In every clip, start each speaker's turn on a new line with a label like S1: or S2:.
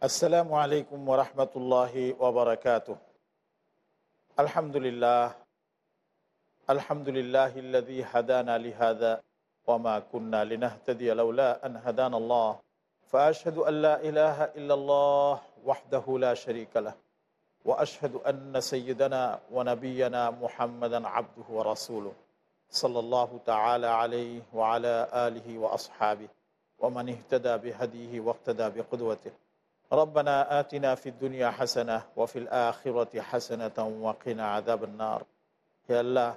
S1: আসসালামু আলাইকুম وبركاته. ওবরাকাত আলহামদুলিল্লাহ আলহামদুলিল্লাহ لله হাদান আলী হাদা ওমা কুন্না لنهتدي لولا أن هدانا আল্লাহ فأشهد أن لا إله إلا الله وحده لا شريك له. وأشهد أن سيدنا ونبينا محمدا عبده ورسوله صلى الله تعالى عليه وعلى آله وأصحابه ومن اهتدى بهديه واقتدى بقدوته. ربنا آتنا في الدنيا حسنة وفي الآخرة حسنة وقنا عذاب النار হে আল্লাহ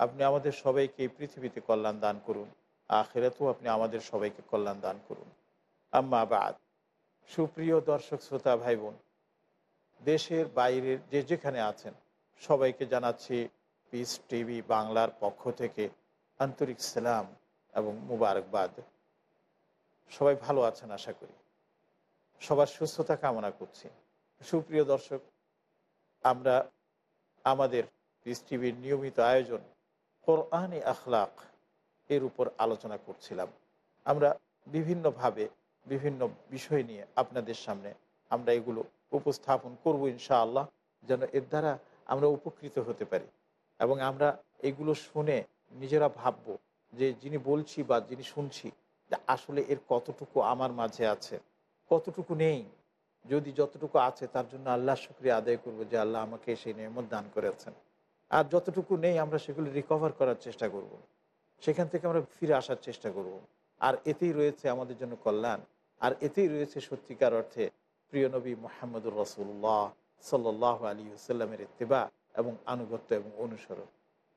S1: আপনি আমাদের সবাইকে এই পৃথিবীতে কল্যাণ দান করুন আখেরাতেও আপনি আমাদের সবাইকে কল্যাণ দান করুন আম্মা বাদ সুপ্রিয় দর্শক শ্রোতা ভাই বোন দেশের বাইরের যে যেখানে আছেন সবাইকে জানাচ্ছি পিস টিভি বাংলার পক্ষ থেকে আন্তরিক সালাম এবং মুবারকবাদ সবাই ভালো আছেন আশা করি সবার সুস্থতা কামনা করছি। সুপ্রিয় দর্শক, আমরা আমাদের পিস টিভির নিয়মিত আয়োজন কোরআনে আখলাক এর উপর আলোচনা করছিলাম। আমরা বিভিন্নভাবে বিভিন্ন বিষয় নিয়ে আপনাদের সামনে আমরা এগুলো উপস্থাপন করব ইনশাআল্লাহ, যেন এর দ্বারা আমরা উপকৃত হতে পারি। এবং আমরা এগুলো শুনে নিজেরা ভাবব যে যিনি বলছি বা যিনি শুনছি, যে আসলে এর কতটুকু আমার মাঝে আছে। কতটুকু নেই, যদি যতটুকু আছে তার জন্য আল্লাহ শুক্রিয়া আদায় করব যে আল্লাহ আমাকে সেই নিয়মত দান করেছেন আর যতটুকু নেই আমরা সেগুলো রিকভার করার চেষ্টা করব। সেখান থেকে আমরা ফিরে আসার চেষ্টা করব। আর এতেই রয়েছে আমাদের জন্য কল্যাণ আর এতেই রয়েছে সত্যিকার অর্থে প্রিয় নবী মোহাম্মদুর রসুল্লাহ সাল্লাহ আলী সাল্লামের ইত্তেবা এবং আনুগত্য এবং অনুসরণ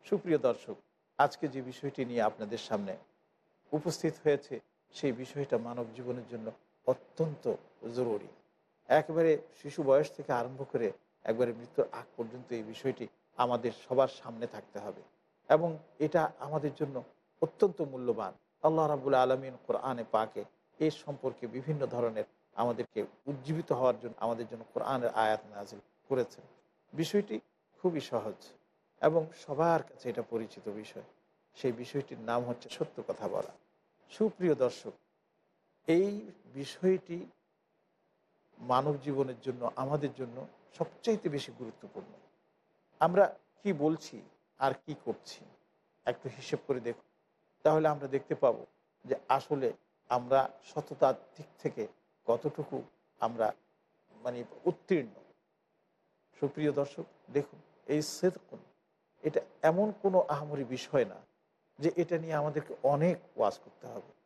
S1: সুপ্রিয় দর্শক, আজকে যে বিষয়টি নিয়ে আপনাদের সামনে উপস্থিত হয়েছে, সেই বিষয়টা মানব জীবনের জন্য অত্যন্ত জরুরি। একবারে শিশু বয়স থেকে আরম্ভ করে একবারে মৃত্যুর আগ পর্যন্ত এই বিষয়টি আমাদের সবার সামনে থাকতে হবে এবং এটা আমাদের জন্য অত্যন্ত মূল্যবান। আল্লাহ রাবুল আলমিন কোরআনে পাকে এর সম্পর্কে বিভিন্ন ধরনের আমাদেরকে উজ্জীবিত হওয়ার জন্য আমাদের জন্য কোরআনের আয়াত নাজিল করেছেন। বিষয়টি খুবই সহজ এবং সবার কাছে এটা পরিচিত বিষয়। সেই বিষয়টির নাম হচ্ছে সত্য কথা বলা। সুপ্রিয় দর্শক এই বিষয়টি মানব জীবনের জন্য, আমাদের জন্য সবচাইতে বেশি গুরুত্বপূর্ণ। আমরা কি বলছি আর কি করছি? একটু হিসেব করে দেখুন। তাহলে আমরা দেখতে পাবো যে আসলে আমরা সততার দিক থেকে কতটুকু আমরা মানে উত্তীর্ণ। সুপ্রিয় দর্শক, দেখুন, এই সেদকুন, এটা এমন কোনো আহামরি বিষয় না যে এটা নিয়ে আমাদেরকে অনেক ওয়াজ করতে হবে।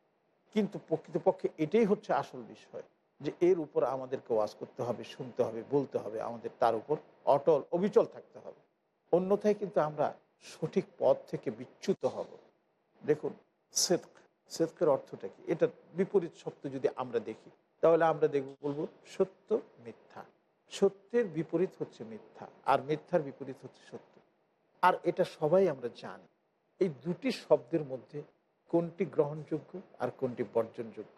S1: কিন্তু প্রকৃতপক্ষে এটাই হচ্ছে আসল বিষয় যে এর উপর আমাদেরকে ওয়াজ করতে হবে, শুনতে হবে, বলতে হবে, আমাদের তার উপর অটল, অবিচল থাকতে হবে। অন্যথায় কিন্তু আমরা সঠিক পথ থেকে বিচ্যুত হব। দেখুন, সেদক সেতকের অর্থটা কি? এটা বিপরীত শব্দ যদি আমরা দেখি, তাহলে আমরা দেখব বলব সত্য, মিথ্যা। সত্যের বিপরীত হচ্ছে মিথ্যা, আর মিথ্যার বিপরীত হচ্ছে সত্য। আর এটা সবাই আমরা জানি। এই দুটি শব্দের মধ্যে কোনটি গ্রহণযোগ্য আর কোনটি বর্জনযোগ্য।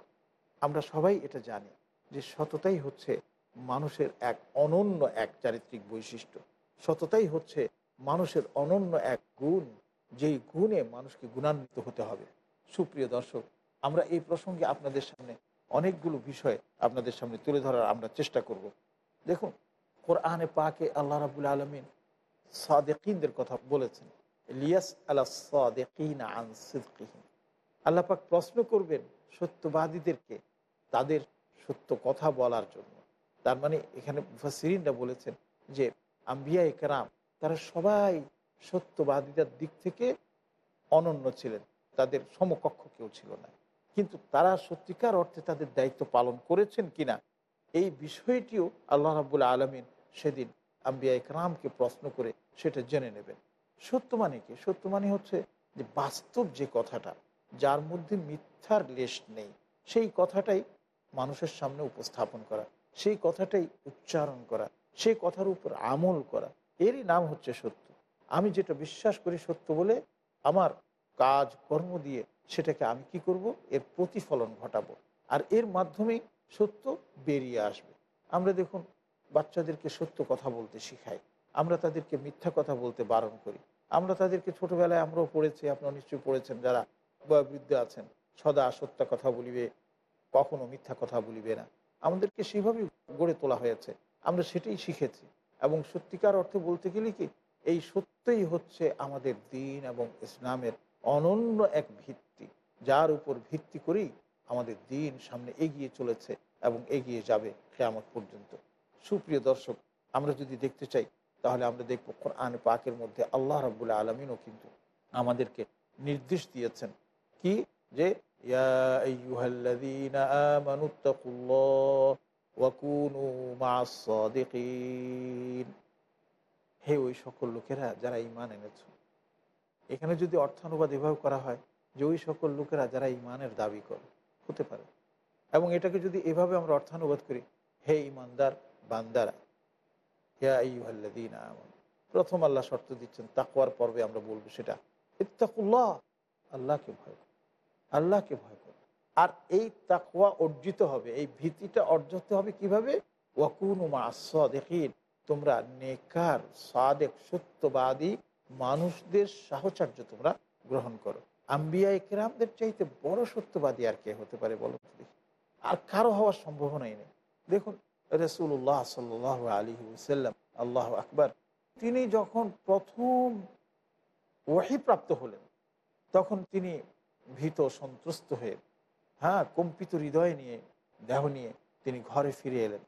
S1: আমরা সবাই এটা জানি যে সততাই হচ্ছে মানুষের এক অনন্য এক চারিত্রিক বৈশিষ্ট্য। সততাই হচ্ছে মানুষের অনন্য এক গুণ, যেই গুণে মানুষকে গুণান্বিত হতে হবে। সুপ্রিয় দর্শক, আমরা এই প্রসঙ্গে আপনাদের সামনে অনেকগুলো বিষয় আপনাদের সামনে তুলে ধরার আমরা চেষ্টা করব। দেখুন, কোরআনে পাকে আল্লাহ রাবুল আলমিন সাদেকিনদের কথা বলেছেন লিয়াস আল্লাহ সাদেকিন আন সিদ্কিহীন আল্লাপাক প্রশ্ন করবেন সত্যবাদীদেরকে তাদের সত্য কথা বলার জন্য। তার মানে এখানে ফাসিরিনরা বলেছেন যে, আম্বিয়া একরাম তারা সবাই সত্যবাদিতার দিক থেকে অনন্য ছিলেন, তাদের সমকক্ষ কেউ ছিল না। কিন্তু তারা সত্যিকার অর্থে তাদের দায়িত্ব পালন করেছেন কিনা, এই বিষয়টিও আল্লাহ রাবুল আলমিন সেদিন আম্বিয়া একরামকে প্রশ্ন করে সেটা জেনে নেবেন। সত্য মানে কি? সত্য মানে হচ্ছে যে বাস্তব যে কথাটা যার মধ্যে মিথ্যার লেশ নেই। সেই কথাটাই মানুষের সামনে উপস্থাপন করা, সেই কথাটাই উচ্চারণ করা, সেই কথার উপর আমল করা। এরই নাম হচ্ছে সত্য। আমি যেটা বিশ্বাস করি সত্য বলে, আমার কাজ, কর্ম দিয়ে সেটাকে আমি কি করব? এর প্রতিফলন ঘটাবো। আর এর মাধ্যমেই সত্য বেরিয়ে আসবে। আমরা দেখুন, বাচ্চাদেরকে সত্য কথা বলতে শিখাই। আমরা তাদেরকে মিথ্যা কথা বলতে বারণ করি। আমরা তাদেরকে ছোটবেলায় আমরাও পড়েছি, আপনারা নিশ্চয়ই পড়েছেন যারা বৃদ্ধ আছেন, সদা সত্য কথা বলিবে, কখনো মিথ্যা কথা বলিবে না। আমাদেরকে সেভাবেই গড়ে তোলা হয়েছে, আমরা সেটাই শিখেছি। এবং সত্যিকার অর্থে বলতে গেলে কি, এই সত্যই হচ্ছে আমাদের দিন এবং ইসলামের অনন্য এক ভিত্তি, যার উপর ভিত্তি করেই আমাদের দিন সামনে এগিয়ে চলেছে এবং এগিয়ে যাবে কেয়ামত পর্যন্ত। সুপ্রিয় দর্শক, আমরা যদি দেখতে চাই, তাহলে আমরা দেখব কোরআন পাকের মধ্যে আল্লাহ রাবুল্লাহ আলমিনও কিন্তু আমাদেরকে নির্দেশ দিয়েছেন কি? যে হে ওই সকল লোকেরা যারা ইমান এনেছ। এখানে যদি অর্থানুবাদ এভাবে করা হয় যে, ওই সকল লোকেরা যারা ইমানের দাবি করে, হতে পারে। এবং এটাকে যদি এভাবে আমরা অর্থানুবাদ করি, হে ইমানদার বান্দারা প্রথম আল্লাহ শর্ত দিচ্ছেন তাকুয়ার পর্বে আমরা বলব সেটা, ইত্তাকুল্লাহ, আল্লাহকে ভয় আল্লাহকে ভয় কর। আর এই তাকুয়া অর্জিত হবে, এই ভীতিটা অর্জিত হবে কীভাবে? ওয়াকুনুমা দেখি তোমরা নেকার, সাদেক, সত্যবাদী মানুষদের সাহচর্য তোমরা গ্রহণ করো। আম্বিয়া একরামদের চাইতে বড় সত্যবাদী আর কে হতে পারে বলো আর কারও হওয়ার সম্ভাবনাই নেই। দেখুন রসুল্লাহ সাল আলী সাল্লাম আল্লাহ আকবর, তিনি যখন প্রথম ওয়াহি প্রাপ্ত হলেন, তখন তিনি ভীত সন্ত্রস্ত হয়ে হ্যাঁ কম্পিত হৃদয় নিয়ে, দেহ নিয়ে তিনি ঘরে ফিরে এলেন।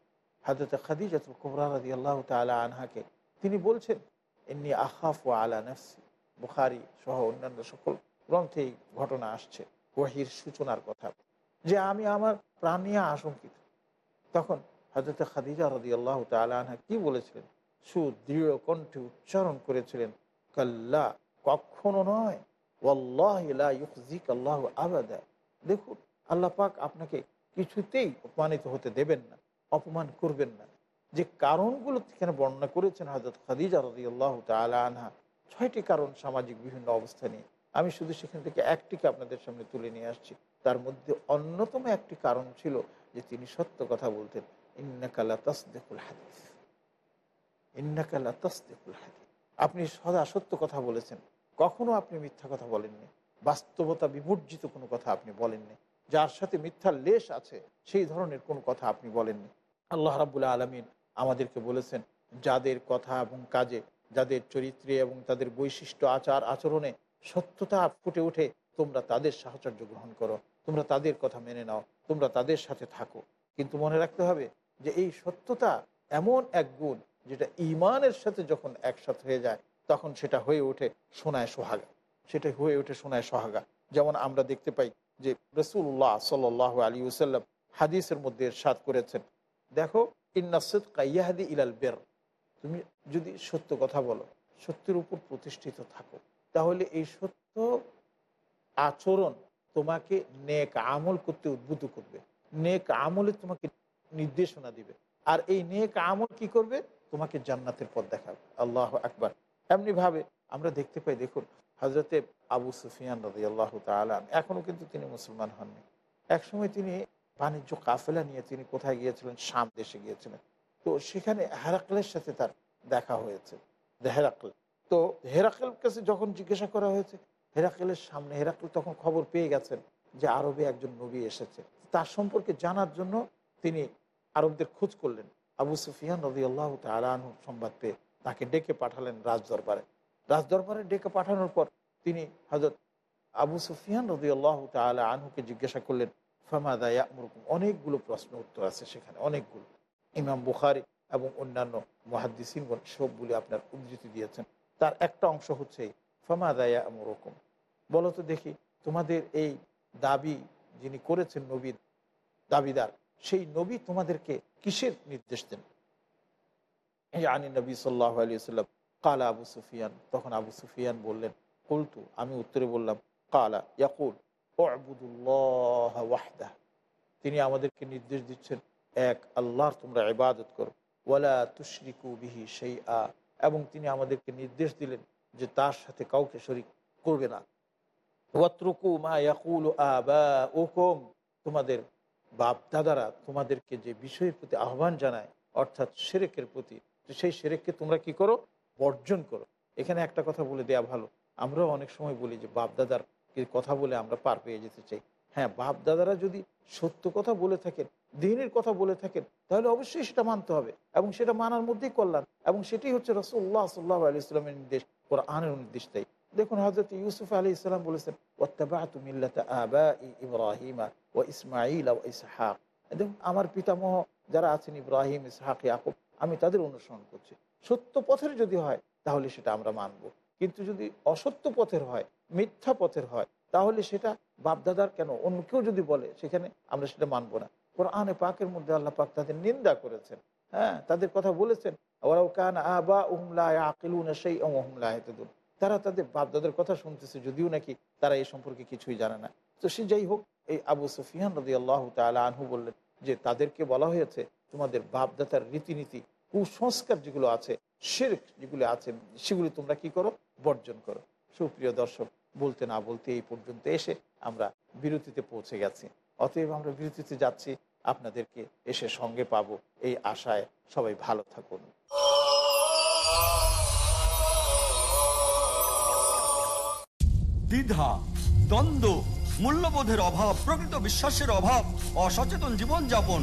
S1: হাজরত খাদিজাত কুমরাদি আল্লাহ তালা আনহাকে তিনি বলছেন এমনি আহাফ ও আলা নফসি। বুখারি সহ অন্যান্য সকল গ্রন্থে ঘটনা আসছে, ওয়াহির সূচনার কথা। যে আমি আমার প্রাণ নিয়ে আশঙ্কিত। তখন হজরত খাদিজা রদি আল্লাহ তালা কি বলেছিলেন? সুদৃঢ় কণ্ঠে উচ্চারণ করেছিলেন, কাল্লা কখনো নয় আল্লাহ দেখুন, আল্লাহ পাক আপনাকে কিছুতেই অপমানিত হতে দেবেন না, অপমান করবেন না। যে কারণগুলো সেখানে বর্ণনা করেছেন হজরত খাদিজা রদি আল্লাহ তালা আনহা, ছয়টি কারণ সামাজিক বিভিন্ন অবস্থা নিয়ে। আমি শুধু সেখান থেকে একটিকে আপনাদের সামনে তুলে নিয়ে আসছি। তার মধ্যে অন্যতম একটি কারণ ছিল যে তিনি সত্য কথা বলতেন ইন্নাকালা তসদেকুল হাদিস। ইন্নাকালা তসদেকুল হাদিস। আপনি সদা সত্য কথা বলেছেন। কখনো আপনি মিথ্যা কথা বলেননি। বাস্তবতা বিমর্জিত কোনো কথা আপনি বলেননি। যার সাথে মিথ্যার লেশ আছে, সেই ধরনের কোনো কথা আপনি বলেননি। আল্লাহ রাবুল্লাহ আলমিন আমাদেরকে বলেছেন, যাদের কথা এবং কাজে, যাদের চরিত্রে এবং তাদের বৈশিষ্ট্য, আচার, আচরণে সত্যতা ফুটে উঠে তোমরা তাদের সাহচর্য গ্রহণ করো। তোমরা তাদের কথা মেনে নাও। তোমরা তাদের সাথে থাকো। কিন্তু মনে রাখতে হবে যে এই সত্যতা এমন এক গুণ, যেটা ইমানের সাথে যখন একসাথে হয়ে যায় তখন সেটা হয়ে ওঠে সোনায় সোহাগা। সেটা হয়ে ওঠে সোনায় সোহাগা। যেমন আমরা দেখতে পাই যে রসুল্লাহ সাল আলী সাল্লাম হাদিসের মধ্যে সাদ করেছেন। দেখো ইন্নাসদ কাইয়াহাদি ইলাল বের। তুমি যদি সত্য কথা বলো, সত্যের উপর প্রতিষ্ঠিত থাকো, তাহলে এই সত্য আচরণ তোমাকে নেক আমল করতে উদ্বুদ্ধ করবে। নেক আমলে তোমাকে নির্দেশনা দিবে। আর এই নেক আমল কি করবে? তোমাকে জান্নাতের পথ দেখাবে। আল্লাহ আকবার। এমনি ভাবে আমরা দেখতে পাই, দেখুন হজরতে আবু সুফিয়ান রাজি আল্লাহ তালান এখনও কিন্তু তিনি মুসলমান হননি। একসময় তিনি বাণিজ্য কাফেলা নিয়ে তিনি কোথায় গিয়েছিলেন? শাম দেশে গিয়েছিলেন। তো সেখানে হেরাকলের সাথে তার দেখা হয়েছে হেরাকল তো হেরাকেল কাছে যখন জিজ্ঞাসা করা হয়েছে, হেরাকলের সামনে হেরাকেল তখন খবর পেয়ে গেছেন যে আরবে একজন নবী এসেছে। তার সম্পর্কে জানার জন্য তিনি আরবদের খোঁজ করলেন। আবু সুফিয়ান রদি আল্লাহ তালু সংবাদ পেয়ে তাকে ডেকে পাঠালেন রাজদরবারে। রাজদরবারে ডেকে পাঠানোর পর তিনি হজরত আবু সুফিয়ান রদি আল্লাহ তালা আনহুকে জিজ্ঞাসা করলেন ফামাদা অনেকগুলো প্রশ্ন উত্তর আছে সেখানে, অনেকগুলো। ইমাম বুখারি এবং অন্যান্য মহাদ্দিসিনগণ সবগুলি আপনার উদ্ধৃতি দিয়েছেন। তার একটা অংশ হচ্ছে, ফামা দায়া আমরকম বলো তো দেখি, তোমাদের এই দাবি যিনি করেছেন নবী দাবিদার, সেই নবী তোমাদেরকে কিসের নির্দেশ দেন? আনি নবী সাল্লাহ আলী সাল্লাম কালা আবু সুফিয়ান তখন আবু সুফিয়ান বললেন কলতু আমি উত্তরে বললাম কালা ইয়াকুল ওয়াবুদুল্লাহ ওয়াহদা তিনি আমাদেরকে নির্দেশ দিচ্ছেন, এক, আল্লাহর তোমরা ইবাদত করো, ওয়ালা তুশরিকু বিহি সেই আ এবং তিনি আমাদেরকে নির্দেশ দিলেন যে তার সাথে কাউকে শরিক করবে না। ওয়াত্রুকু মা ইয়াকুল আবা ওকম তোমাদের বাপ দাদারা তোমাদেরকে যে বিষয়ের প্রতি আহ্বান জানায়, অর্থাৎ সেরেকের প্রতি তো সেই সেরেককে তোমরা কি করো? বর্জন করো। এখানে একটা কথা বলে দেয়া ভালো। আমরাও অনেক সময় বলি যে বাপ দাদার কথা বলে আমরা পার পেয়ে যেতে চাই। হ্যাঁ বাপ দাদারা যদি সত্য কথা বলে থাকেন, দিনের কথা বলে থাকেন, তাহলে অবশ্যই সেটা মানতে হবে এবং সেটা মানার মধ্যেই কল্যাণ এবং সেটাই হচ্ছে রসুল্লাহ সাল্লাহ আলি ইসলামের নির্দেশ, কোরআনের নির্দেশ তাই। দেখুন হজরত ইউসুফ আলী ইসলাম বলেছেন ইব্রাহিমা ও ইসমাইল ও ইসহাক। দেখুন, আমার পিতামহ যারা আছেন, ইব্রাহিম, ইসহাক, ইয়াকুব আমি তাদের অনুসরণ করছি। সত্য পথের যদি হয়, তাহলে সেটা আমরা মানব। কিন্তু যদি অসত্য পথের হয়, মিথ্যা পথের হয়, তাহলে সেটা বাপদাদার কেন? অন্য কেউ যদি বলে, সেখানে আমরা সেটা মানবো না। কোরআনে পাকের মধ্যে আল্লাহ পাক তাদের নিন্দা করেছেন। হ্যাঁ তাদের কথা বলেছেন ওরাও কান আবা উমলা আকিলুন সেই ওহমলা হেতেদুন তারা তাদের বাপদাদের কথা শুনতেছে, যদিও নাকি তারা এই সম্পর্কে কিছুই জানে না। তো সে যাই হোক, এই আবু সুফিয়ান রদি আল্লাহ তালা আনহু বললেন যে, তাদেরকে বলা হয়েছে তোমাদের বাপদাতার রীতিনীতি, কুসংস্কার যেগুলো আছে, শেরেক যেগুলো আছে, সেগুলি তোমরা কি করো? বর্জন করো। সুপ্রিয় দর্শক, বলতে না বলতে এই পর্যন্ত এসে আমরা বিরতিতে পৌঁছে গেছি। অতএব আমরা বিরতিতে যাচ্ছি। আপনাদেরকে এসে সঙ্গে পাবো এই আশায় সবাই ভালো থাকুন।
S2: দ্বিধা, দ্বন্দ্ব, মূল্যবোধের অভাব, প্রকৃত বিশ্বাসের অভাব, অসচেতন জীবনযাপন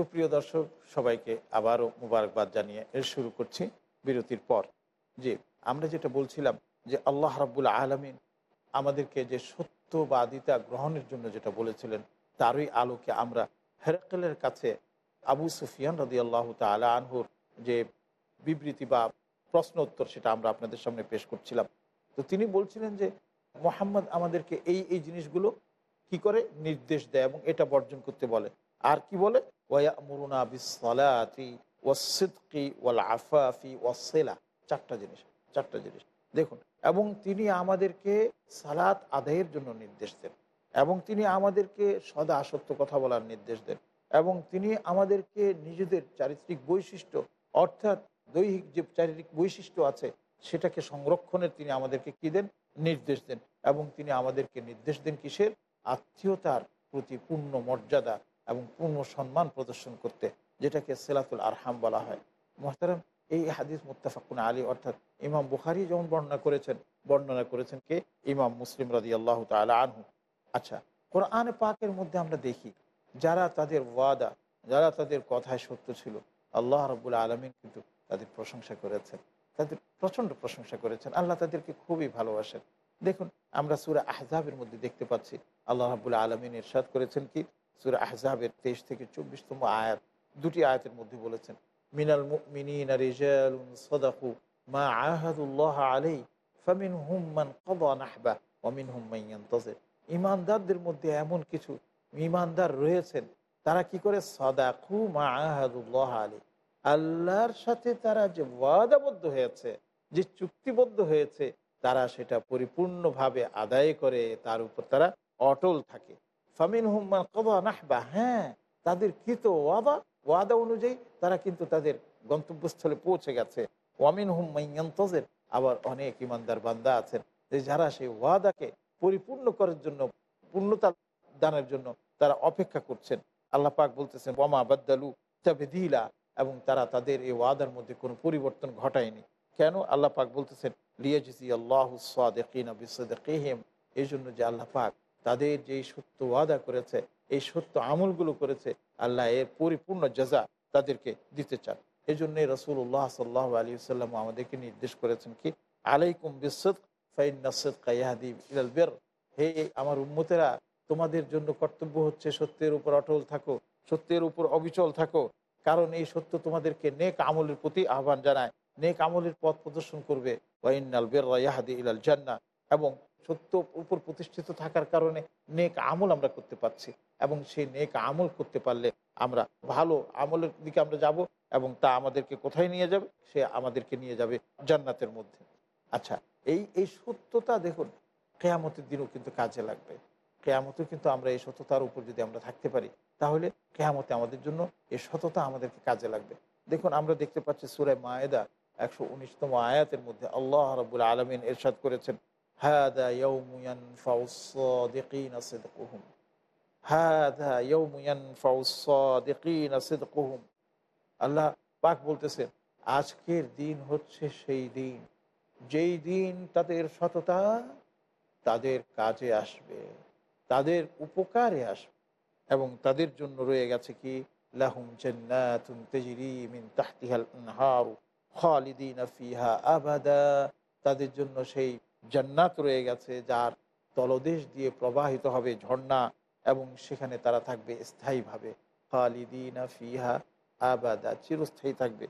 S1: সুপ্রিয় দর্শক, সবাইকে আবারও মুবারকবাদ জানিয়ে এর শুরু করছি বিরতির পর। যে আমরা যেটা বলছিলাম যে আল্লাহ রাবুল আলমিন আমাদেরকে যে সত্যবাদিতা গ্রহণের জন্য যেটা বলেছিলেন, তারই আলোকে আমরা হেরকেলের কাছে আবু সুফিয়ান রদি আল্লাহ তালা আনহুর যে বিবৃতি বা প্রশ্ন উত্তর সেটা আমরা আপনাদের সামনে পেশ করছিলাম। তো তিনি বলছিলেন যে মোহাম্মদ আমাদেরকে এই এই জিনিসগুলো কি করে নির্দেশ দেয় এবং এটা বর্জন করতে বলে? আর কি বলে? ওয়ামুরুনা বিসলাতি ওয়াসিদ্কি ওয়াল আফাফি ওয়াসেলা চারটা জিনিস চারটা জিনিস। দেখুন, এবং তিনি আমাদেরকে সালাত আদায়ের জন্য নির্দেশ দেন, এবং তিনি আমাদেরকে সদা সত্য কথা বলার নির্দেশ দেন, এবং তিনি আমাদেরকে নিজেদের চারিত্রিক বৈশিষ্ট্য, অর্থাৎ দৈহিক যে চারিত্রিক বৈশিষ্ট্য আছে, সেটাকে সংরক্ষণের তিনি আমাদেরকে কি দেন? নির্দেশ দেন, এবং তিনি আমাদেরকে নির্দেশ দেন কিসের? আত্মীয়তার প্রতি পূর্ণ মর্যাদা এবং পূর্ণ সম্মান প্রদর্শন করতে, যেটাকে সেলাতুল আরহাম বলা হয়। মোহতারাম, এই হাদিস মুত্তাফাকুন আলী অর্থাৎ ইমাম বুখারি যেমন বর্ণনা করেছেন বর্ণনা করেছেন কে? ইমাম মুসলিম রাজি আল্লাহ তালা আনহু। আচ্ছা কোরআন পাকের মধ্যে আমরা দেখি, যারা তাদের ওয়াদা, যারা তাদের কথায় সত্য ছিল, আল্লাহ রবুল আলমিন কিন্তু তাদের প্রশংসা করেছেন। তাদের প্রচণ্ড প্রশংসা করেছেন। আল্লাহ তাদেরকে খুবই ভালোবাসেন। দেখুন, আমরা সুরা আহজাবের মধ্যে দেখতে পাচ্ছি, আল্লাহ রাবুল আলমিন ইরশাদ করেছেন কি? সুরা আহজাবের তেইশ থেকে চব্বিশতম আয়াত, দুটি আয়াতের মধ্যে বলেছেন, মিনাল মিনিনা ইমানদারদের মধ্যে এমন কিছু ইমানদার রয়েছেন, তারা কি করে? সাদাকু মা আহাদুল্লাহ আলী আল্লাহর সাথে তারা যে ওয়াদাবদ্ধ হয়েছে, যে চুক্তিবদ্ধ হয়েছে, তারা সেটা পরিপূর্ণভাবে আদায় করে, তার উপর তারা অটল থাকে। ফামিন হুম্মান কদা নাহবা হ্যাঁ তাদের কৃত ওয়াদা ওয়াদা অনুযায়ী তারা কিন্তু তাদের গন্তব্যস্থলে পৌঁছে গেছে। ওয়ামিন হুম্মাইয়ন্তজের আবার অনেক ইমানদার বান্দা আছেন যে যারা সেই ওয়াদাকে পরিপূর্ণ করার জন্য, পূর্ণতা দানের জন্য তারা অপেক্ষা করছেন। আল্লাহ পাক বলতেছেন ওমা বাদ্দালু তাবেদিলা এবং তারা তাদের এই ওয়াদার মধ্যে কোনো পরিবর্তন ঘটায়নি। কেন? আল্লাহ পাক বলতেছেন লিয়াজি আল্লাহ সাদেকিম এই জন্য যে আল্লাহ পাক তাদের যে সত্য ওয়াদা করেছে, এই সত্য আমলগুলো করেছে, আল্লাহ এর পরিপূর্ণ জাজা তাদেরকে দিতে চান। এই জন্য রসুল্লাহ সাল্লাহ আলী সাল্লাম আমাদেরকে নির্দেশ করেছেন কি, আলাইকুম বিসদ ফাইন নাসদ বের। হে আমার উম্মতেরা, তোমাদের জন্য কর্তব্য হচ্ছে সত্যের উপর অটল থাকো, সত্যের উপর অবিচল থাকো। কারণ এই সত্য তোমাদেরকে নেক আমলের প্রতি আহ্বান জানায়, নেক আমলের পথ প্রদর্শন করবে। ওয়াইনাল বের ইয়াহাদি ইলাল জান্না এবং সত্য উপর প্রতিষ্ঠিত থাকার কারণে নেক আমল আমরা করতে পারছি এবং সেই নেক আমল করতে পারলে আমরা ভালো আমলের দিকে আমরা যাব এবং তা আমাদেরকে কোথায় নিয়ে যাবে? সে আমাদেরকে নিয়ে যাবে জান্নাতের মধ্যে। আচ্ছা এই এই সত্যতা দেখুন, কেয়ামতের দিনও কিন্তু কাজে লাগবে। কেয়ামতেও কিন্তু আমরা এই সততার উপর যদি আমরা থাকতে পারি, তাহলে কেয়ামতে আমাদের জন্য এই সততা আমাদেরকে কাজে লাগবে। দেখুন, আমরা দেখতে পাচ্ছি সুরায় মায়েদা একশো উনিশতম আয়াতের মধ্যে আল্লাহ রবুল আলমিন এরশাদ করেছেন হাদা ইয়ৌমুয়ান ফাউসদিন আসেদ কুহুম হাদা ইয়ৌমুয়ান ফাউসদিন আসেদ কুহুম আল্লাহ পাক বলতেছেন আজকের দিন হচ্ছে সেই দিন। যেই দিন তাদের সততা তাদের কাজে আসবে, তাদের উপকারে আসবে এবং তাদের জন্য রয়ে গেছে কি? লাহুম জান্নাতুন তাজরি মিন তাহতিহাল আনহার খালিদিন ফিহা আবাদা। তাদের জন্য সেই জান্নাত রয়ে গেছে, যার তলদেশ দিয়ে প্রবাহিত হবে ঝর্ণা এবং সেখানে তারা থাকবে স্থায়ীভাবে। খালিদিনা ফিহা আবাদা, চিরস্থায়ী থাকবে।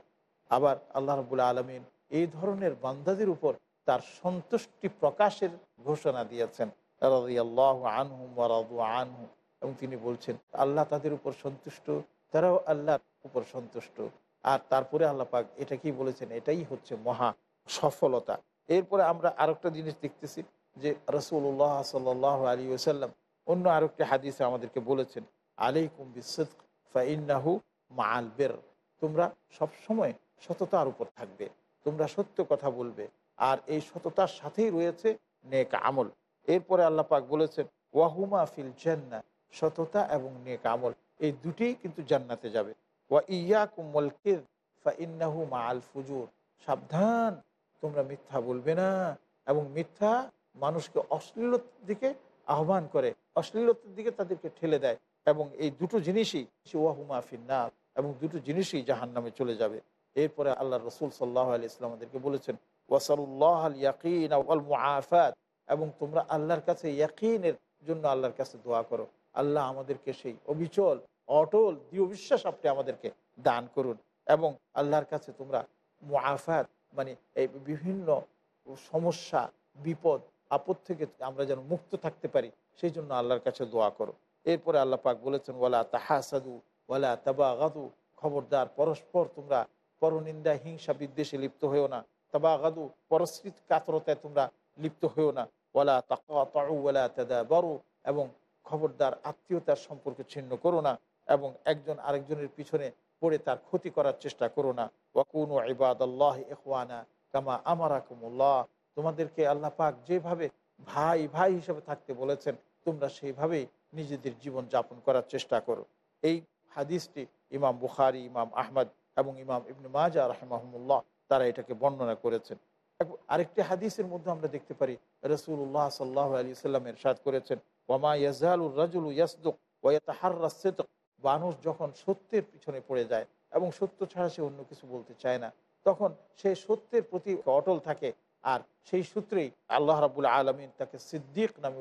S1: আবার আল্লাহ রবুল্লা আলমিন এই ধরনের বান্দাদের উপর তার সন্তুষ্টি প্রকাশের ঘোষণা দিয়েছেন। আল্লাহ আনহুম ওয়ারাদু আনহু। এবং তিনি বলছেন, আল্লাহ তাদের উপর সন্তুষ্ট, তারাও আল্লাহর উপর সন্তুষ্ট। আর তারপরে আল্লাহ পাক এটা কি বলেছেন, এটাই হচ্ছে মহা সফলতা। এরপরে আমরা আরেকটা জিনিস দেখতেছি যে রসুল্লাহ সাল আলী ওসাল্লাম অন্য আরেকটি হাদিসে আমাদেরকে বলেছেন, আলাইকুম বিসদ ফাইন্নাহু মাল বের। তোমরা সবসময় সততার উপর থাকবে, তোমরা সত্য কথা বলবে, আর এই সততার সাথেই রয়েছে নেক আমল। এরপরে আল্লাহ পাক বলেছেন, ওয়াহুমা ফিল জান্না, সততা এবং নেক আমল, এই দুটিই কিন্তু জান্নাতে যাবে। ওয়া ইয়া কুমল কির ফা ইন্নাহু মা আল ফুজুর। সাবধান তোমরা মিথ্যা বলবে না এবং মিথ্যা মানুষকে অশ্লীলতার দিকে আহ্বান করে, অশ্লীলতার দিকে তাদেরকে ঠেলে দেয় এবং এই দুটো জিনিসই ওয়াহুমা ফিন্না এবং দুটো জিনিসই জাহান নামে চলে যাবে। এরপরে আল্লাহ রসুল সাল্লাহ আলি ইসলামদেরকে বলেছেন ওয়াসাল্লাহ আল ইয়াকিন এবং তোমরা আল্লাহর কাছে ইয়াকিনের জন্য আল্লাহর কাছে দোয়া করো। আল্লাহ আমাদেরকে সেই অবিচল, অটল, দৃঢ় বিশ্বাস আপনি আমাদেরকে দান করুন এবং আল্লাহর কাছে তোমরা মুআফাত মানে এই বিভিন্ন সমস্যা, বিপদ, আপদ থেকে আমরা যেন মুক্ত থাকতে পারি, সেই জন্য আল্লাহর কাছে দোয়া করো। এরপরে আল্লাহ পাক বলেছেন, ওয়ালা তাহাসাদু, ওয়ালা তাবাগাদু। খবরদার, পরস্পর তোমরা পরনিন্দা, হিংসা, বিদ্বেষে লিপ্ত হয়েও না। তাবাগাদু পরস্কৃত কাতরতায় তোমরা লিপ্ত হয়েও না। ওয়ালা তাকু ওয়ালা তাদা বড় এবং খবরদার, আত্মীয়তার সম্পর্ক ছিন্ন করো না। এবং একজন আরেকজনের পিছনে পড়ে তার ক্ষতি করার চেষ্টা করো না। ওয়াকুন ইবাদ আল্লাহ ইখওয়ানা কামা আমারাকুমুল্লাহ। তোমাদেরকে আল্লাহ পাক যেভাবে ভাই ভাই হিসেবে থাকতে বলেছেন, তোমরা সেইভাবেই নিজেদের জীবন যাপন করার চেষ্টা করো। এই হাদিসটি ইমাম বুখারি, ইমাম আহমদ এবং ইমাম ইবন মাজা রাহমাহমুল্লাহ তারা এটাকে বর্ণনা করেছেন। আরেকটি হাদিসের মধ্যে আমরা দেখতে পারি রসুল্লাহ সাল্লাহ আলী সাল্লামের সাদ করেছেন ওমা ইয়াজালুর রাজুল ইয়াসদুক ওয়াতাহার্রা সিদক। মানুষ যখন সত্যের পিছনে পড়ে যায় এবং সত্য ছাড়া সে অন্য কিছু বলতে চায় না। তখন সে সত্যের প্রতি অটল থাকে আর সেই সূত্রেই আল্লাহ রাবুল আলমিন তাকে সিদ্দিক নামে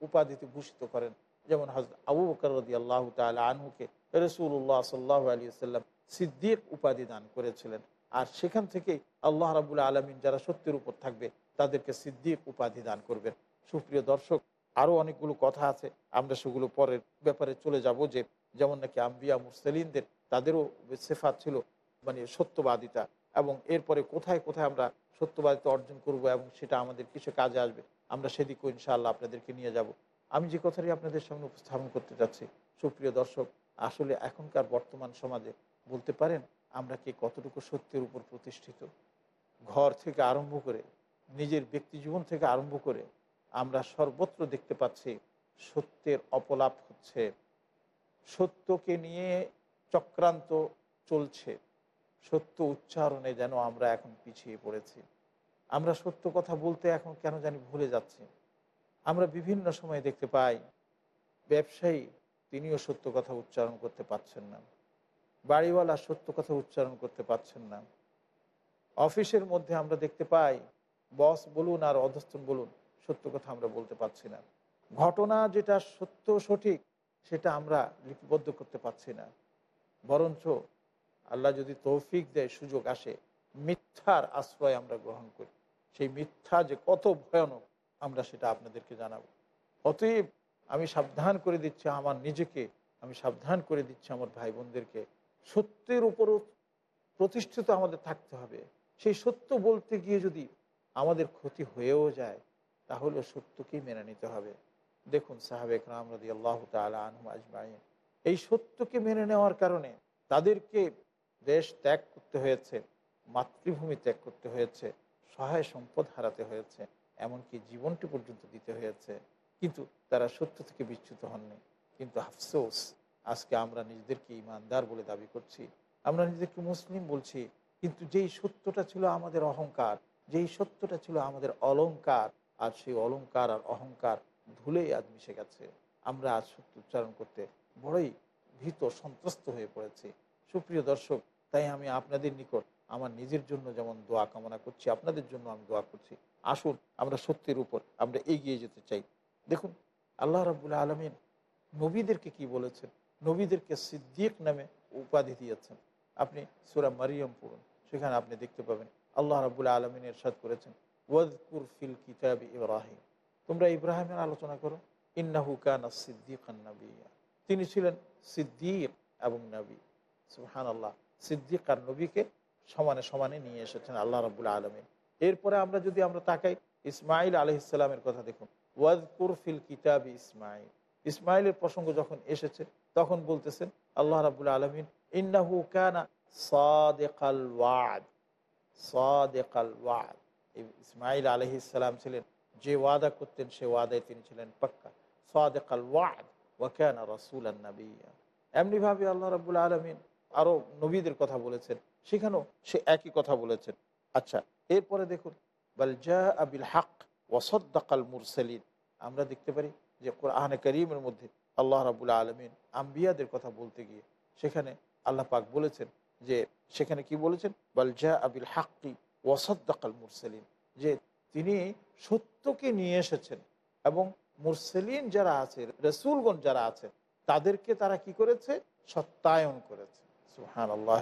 S1: উপাধিতে ভূষিত করেন। যেমন হজরত আবু বকর রদি আল্লাহ তালা আনহুকে রসুল্লাহ সাল্লাহ আলী সাল্লাম সিদ্দিক উপাধি দান করেছিলেন। আর সেখান থেকেই আল্লাহ রাবুল আলমিন যারা সত্যের উপর থাকবে, তাদেরকে সিদ্দিক উপাধি দান করবেন। সুপ্রিয় দর্শক আরও অনেকগুলো কথা আছে। আমরা সেগুলো পরের ব্যাপারে চলে যাব যে, যেমন নাকি আম্বিয়া মুরসালিনদের তাদেরও সেফাত ছিল মানে সত্যবাদিতা। এবং এরপরে কোথায় কোথায় আমরা সত্যবাদিতা অর্জন করব এবং সেটা আমাদের কিছু কাজে আসবে, আমরা সেদিকেও ইনশাআল্লাহ আপনাদেরকে নিয়ে যাব। আমি যে কথাটি আপনাদের সামনে উপস্থাপন করতে যাচ্ছি, সুপ্রিয় দর্শক, আসলে এখনকার বর্তমান সমাজে বলতে পারেন, আমরা কি কতটুকু সত্যের উপর প্রতিষ্ঠিত? ঘর থেকে আরম্ভ করে, নিজের ব্যক্তি জীবন থেকে আরম্ভ করে, আমরা সর্বত্র দেখতে পাচ্ছি সত্যের অপলাপ হচ্ছে। সত্যকে নিয়ে চক্রান্ত চলছে। সত্য উচ্চারণে যেন আমরা এখন পিছিয়ে পড়েছি। আমরা সত্য কথা বলতে এখন কেন জানি ভুলে যাচ্ছি। আমরা বিভিন্ন সময় দেখতে পাই, ব্যবসায়ী তিনিও সত্য কথা উচ্চারণ করতে পারছেন না। বাড়িওয়ালা সত্য কথা উচ্চারণ করতে পারছেন না। অফিসের মধ্যে আমরা দেখতে পাই, বস বলুন আর অধস্থন বলুন, সত্য কথা আমরা বলতে পারছি না। ঘটনা যেটা সত্য সঠিক, সেটা আমরা লিপিবদ্ধ করতে পারছি না। বরঞ্চ আল্লাহ যদি তৌফিক দেয়, সুযোগ আসে, মিথ্যার আশ্রয় আমরা গ্রহণ করি। সেই মিথ্যা যে কত ভয়ানক, আমরা সেটা আপনাদেরকে জানাব। অতএব আমি সাবধান করে দিচ্ছি আমার নিজেকে, আমি সাবধান করে দিচ্ছি আমার ভাই বোনদেরকে সত্যের উপরও প্রতিষ্ঠিত আমাদের থাকতে হবে। সেই সত্য বলতে গিয়ে যদি আমাদের ক্ষতি হয়েও যায়, তাহলে সত্যকেই মেনে নিতে হবে। দেখুন সাহাবেক রামরদি আল্লাহ তালা আনহু আজমাইন। এই সত্যকে মেনে নেওয়ার কারণে তাদেরকে দেশ ত্যাগ করতে হয়েছে, মাতৃভূমি ত্যাগ করতে হয়েছে, সহায় সম্পদ হারাতে হয়েছে, এমনকি জীবনটি পর্যন্ত দিতে হয়েছে। কিন্তু তারা সত্য থেকে বিচ্যুত হননি। কিন্তু আফসোস, আজকে আমরা নিজেদেরকে ইমানদার বলে দাবি করছি। আমরা নিজেদেরকে মুসলিম বলছি, কিন্তু যেই সত্যটা ছিল আমাদের অহংকার, যেই সত্যটা ছিল আমাদের অলঙ্কার আর সেই অলঙ্কার আর অহংকার ধুলেই আজ মিশে গেছে। আমরা আজ সত্য উচ্চারণ করতে বড়ই ভীত সন্ত্রস্ত হয়ে পড়েছে। সুপ্রিয় দর্শক, তাই আমি আপনাদের নিকট আমার নিজের জন্য যেমন দোয়া কামনা করছি, আপনাদের জন্য আমি দোয়া করছি। আসুন, আমরা সত্যের উপর আমরা এগিয়ে যেতে চাই। দেখুন, আল্লাহ রাবুল আলমিন নবীদেরকে কি বলেছেন? নবীদেরকে সিদ্দিক নামে উপাধি দিয়েছেন। আপনি সুরা মারিয়ম পড়ুন, সেখানে আপনি দেখতে পাবেন আল্লাহ রাবুল আলমিন এরশাদ করেছেন, ওয়াদকুর ফিল কিতাব ইব্রাহিম। তোমরা ইব্রাহিমের আলোচনা করো, ইন্নাহু কানা সিদ্দিক নবিয়া। তিনি ছিলেন সিদ্দিক এবং নবী। সুহান আল্লাহ সিদ্দিক আর নবীকে সমানে সমানে নিয়ে এসেছেন আল্লাহ রাবুল আলমিন। এরপরে আমরা যদি আমরা তাকাই, ইসমাইল আলহিসাল্লামের কথা দেখুন। ওয়াদকুর ফিল কিতাব ইসমাইল। ইসমাইলের প্রসঙ্গ যখন এসেছে, তখন বলতেছেন, আল্লাহ রাবুল আলমিন, ইন্নাহু কানা সাদেকাল ওয়াদ। সাদেকাল ওয়াদ। ইসমাইল আলহি ইসালাম ছিলেন, যে ওয়াদা করতেন সে ওয়াদায় তিনি ছিলেন পাক্কা। সাদেকাল ওয়াদ। ওয়াকানা রসুল নবিয়া। এমনিভাবে আল্লাহ রাবুল আলমিন আরও নবীদের কথা বলেছেন, সেখানেও সে একই কথা বলেছেন। আচ্ছা এরপরে দেখুন বালজা আবিল হাক ওয়াসদ্দাকাল মুরসালিন। আমরা দেখতে পারি যে কোরআনে করিমের মধ্যে আল্লাহ রাবুল আলমিন আম্বিয়াদের কথা বলতে গিয়ে সেখানে আল্লাহ পাক বলেছেন যে, সেখানে কি বলেছেন? বালজা আবিল হাক্কি ওয়াসদ্দাকাল মুরসালিন। যে তিনি সত্যকে নিয়ে এসেছেন এবং মুরসেলিন যারা আছে, রসুলগণ যারা আছে, তাদেরকে তারা কি করেছে? সত্যায়ন করেছে। সুহান আল্লাহ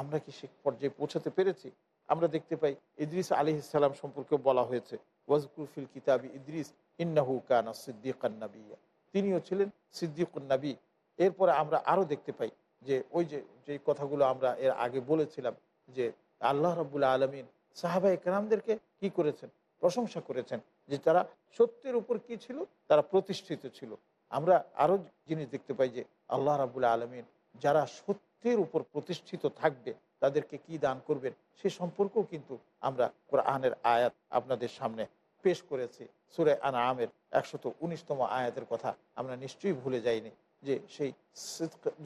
S1: আমরা কি সে পর্যায়ে পৌঁছাতে পেরেছি? আমরা দেখতে পাই ইদ্রিস আলি ইসালাম সম্পর্কে বলা হয়েছে ওয়াজকুরফিল কিতাবি ইদ্রিস, ইন্নাহু কানা সিদ্দিকান্নাবিয়া তিনিও ছিলেন সিদ্দিকুন্নাবী এরপরে আমরা আরও দেখতে পাই যে, ওই যে যে কথাগুলো আমরা এর আগে বলেছিলাম যে, আল্লাহ রবুল্লা আলমিন সাহাবা একরামদেরকে কি করেছেন? প্রশংসা করেছেন যে, তারা সত্যের উপর কি ছিল? তারা প্রতিষ্ঠিত ছিল। আমরা আরও জিনিস দেখতে পাই যে আল্লাহ রাবুল্লাহ আলমিন যারা সত্যের উপর প্রতিষ্ঠিত থাকবে, তাদেরকে কি দান করবেন? সে সম্পর্কেও কিন্তু আমরা কোরআনের আয়াত আপনাদের সামনে পেশ করেছি। সুরে আনা আমের একশত উনিশতম আয়াতের কথা আমরা নিশ্চয়ই ভুলে যাইনি যে সেই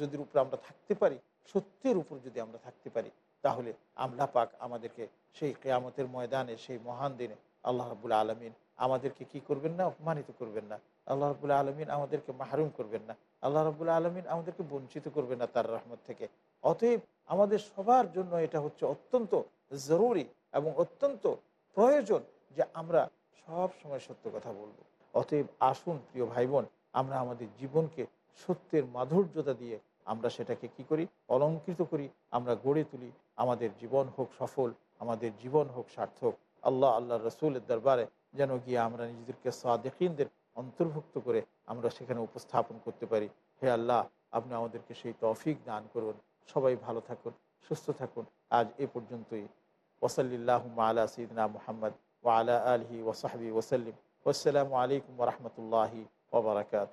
S1: যদি উপর আমরা থাকতে পারি, সত্যের উপর যদি আমরা থাকতে পারি, তাহলে আমলা পাক আমাদেরকে সেই কেয়ামতের ময়দানে, সেই মহান দিনে আল্লাহ রাবুল আলমিন আমাদেরকে কি করবেন না? অপমানিত করবেন না। আল্লাহ রাবুল আলমিন আমাদেরকে মাহরুম করবেন না। আল্লাহ রাবুল আলমিন আমাদেরকে বঞ্চিত করবেন না তার রহমত থেকে। অতএব আমাদের সবার জন্য এটা হচ্ছে অত্যন্ত জরুরি এবং অত্যন্ত প্রয়োজন যে আমরা সব সময় সত্য কথা বলব। অতএব আসুন প্রিয় ভাই বোন আমরা আমাদের জীবনকে সত্যের মাধুর্যতা দিয়ে আমরা সেটাকে কি করি? অলঙ্কৃত করি, আমরা গড়ে তুলি। আমাদের জীবন হোক সফল, আমাদের জীবন হোক সার্থক। আল্লাহ আল্লাহ রসুলের দরবারে যেন গিয়ে আমরা নিজেদেরকে সাদেকিনদের অন্তর্ভুক্ত করে আমরা সেখানে উপস্থাপন করতে পারি। হে আল্লাহ, আপনি আমাদেরকে সেই তৌফিক দান করুন। সবাই ভালো থাকুন, সুস্থ থাকুন। আজ এ পর্যন্তই। ওসলিল্লাহ আলা সঈদনা মোহাম্মদ ওয়ালা আলহি ওসাহাবি ওসাল্লিম আসসালামু আলাইকুম রহমতুল্লাহি ওবরাকাত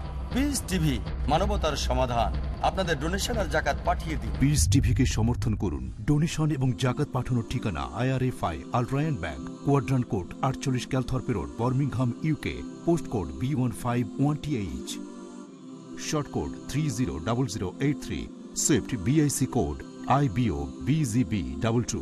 S2: পিস টিভি মানবতার সমাধান। আপনাদের ডোনেশন আর জাকাত পাঠিয়ে দিন।
S3: পিস টিভিকে সমর্থন করুন। ডোনেশন এবং জাকাত পাঠানোর ঠিকানা আইআরএফআই আলট্রায়ন ব্যাংক কোয়াড্রান কোড আটচল্লিশ Calthorpe road Birmingham UK post code B one five one T H sort code three zero double zero eight three swift BIC code I BO BGB double two